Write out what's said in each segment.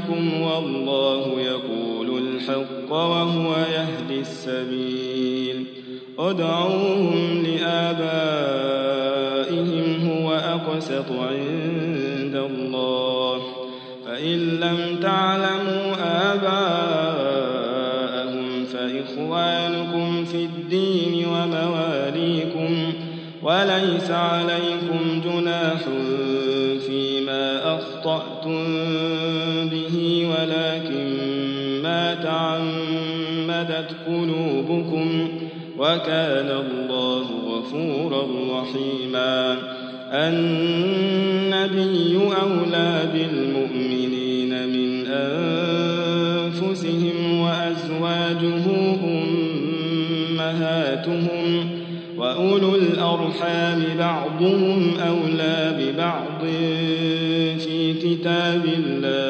بأفواهكم والله يقول الحق وهو يهدي السبيل. ادعوهم وكان الله غفورا رحيما. النبي أولى بالمؤمنين من أنفسهم وأزواجه أمهاتهم وأولو الأرحام بعضهم أولى ببعض في كتاب الله.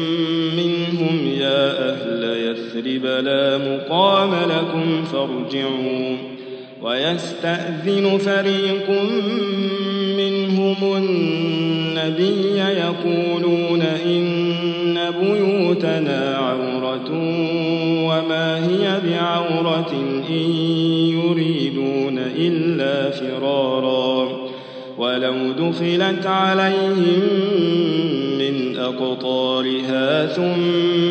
يثرب لا مقام لكم فارجعوا. ويستأذن فريق منهم النبي يقولون إن بيوتنا عورة وما هي بعورة إن يريدون إلا فرارا. ولو دخلت عليهم من أقطارها ثم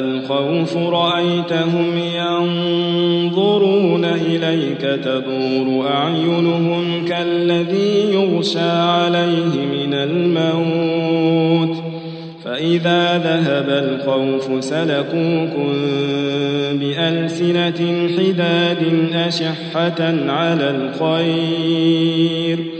الخوف رأيتهم ينظرون إليك تدور أعينهم كالذي يغشى عليه من الموت فإذا ذهب الخوف سلكوكم بألسنة حداد أشحة على الخير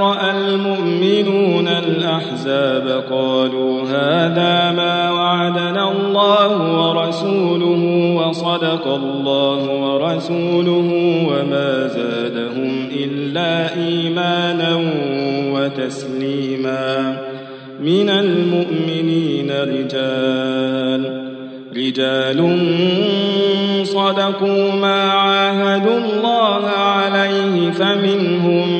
رأى المؤمنون الأحزاب قالوا هذا ما وعدنا الله ورسوله وصدق الله ورسوله وما زادهم إلا إيمانا وتسليما. من المؤمنين رجال رجال صدقوا ما عاهدوا الله عليه فمنهم من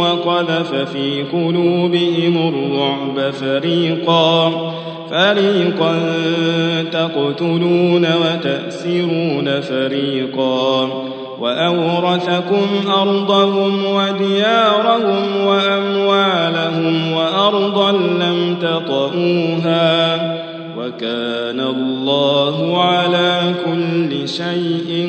وقذف في قلوبهم الرعب فريقا فريقا تقتلون وتأسرون فريقا. وأورثكم أرضهم وديارهم وأموالهم وأرضا لم تطئوها. وكان الله على كل شيء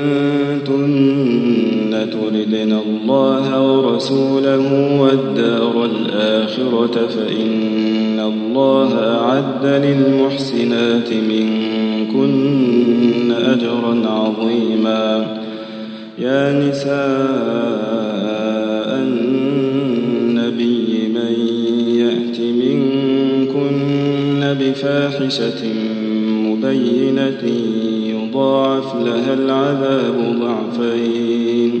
تردن الله ورسوله والدار الآخرة فإن الله أعد للمحسنات منكن أجرا عظيما. يا نساء النبي من يأت منكن بفاحشة مبينة يضاعف لها العذاب ضعفين.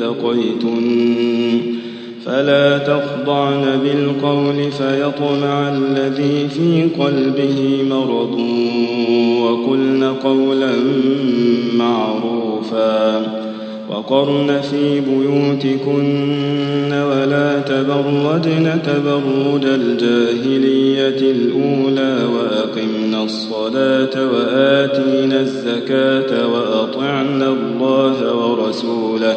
اتقيتن فلا تخضعن بالقول فيطمع الذي في قلبه مرض وقلن قولا معروفا. وقرن في بيوتكن ولا تبرجن تبرج الجاهلية الأولى وأقمنا الصلاة وآتينا الزكاة وأطعنا الله ورسوله.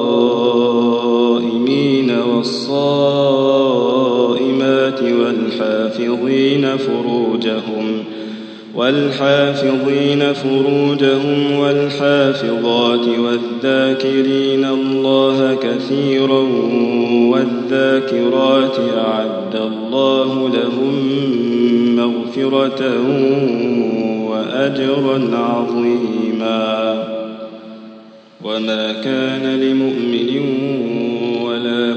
والحافظين فروجهم والحافظين فروجهم والحافظات والذاكرين الله كثيرا والذاكرات أعد الله لهم مغفرة وأجرا عظيما وما كان لمؤمن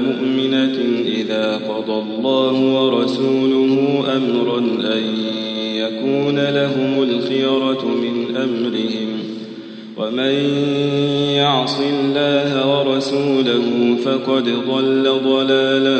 مؤمنة إذا قضى الله ورسوله أمرا أن يكون لهم الخيرة من أمرهم. ومن يعص الله ورسوله فقد ضل ضلالا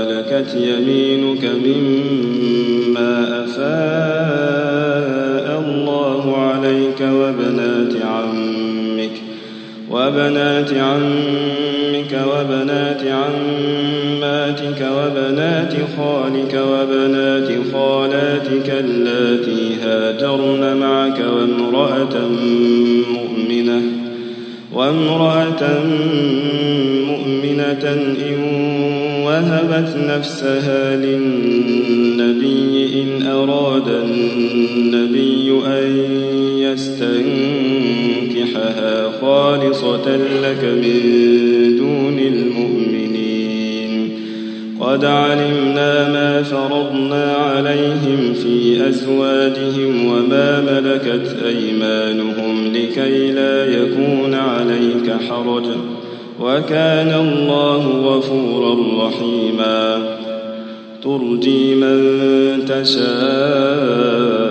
يمينك مما دون المؤمنين. قد علمنا ما فرضنا عليهم في أزواجهم وما ملكت أيمانهم لكي لا يكون عليك حرج. وكان الله غفورا رحيما. ترجي من تشاء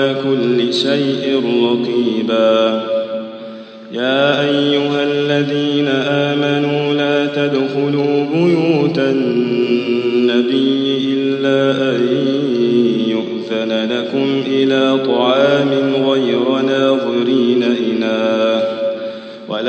كل شيء رقيبا. يا أيها الذين آمنوا لا تدخلوا بيوت النبي إلا أن يؤذن لكم إلى طعام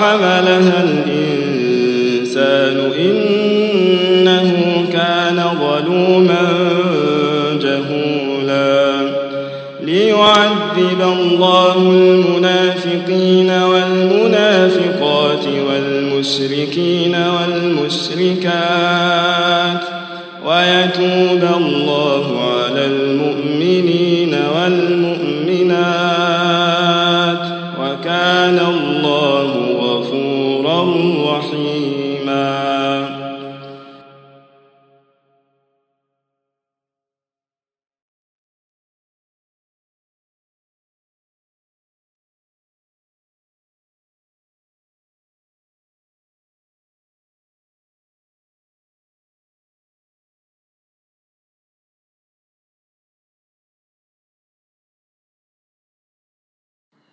وحملها الإنسان إنه كان ظلوما ليعذب الله المنافقين والمنافقات والمشركين والمشركات ويتوب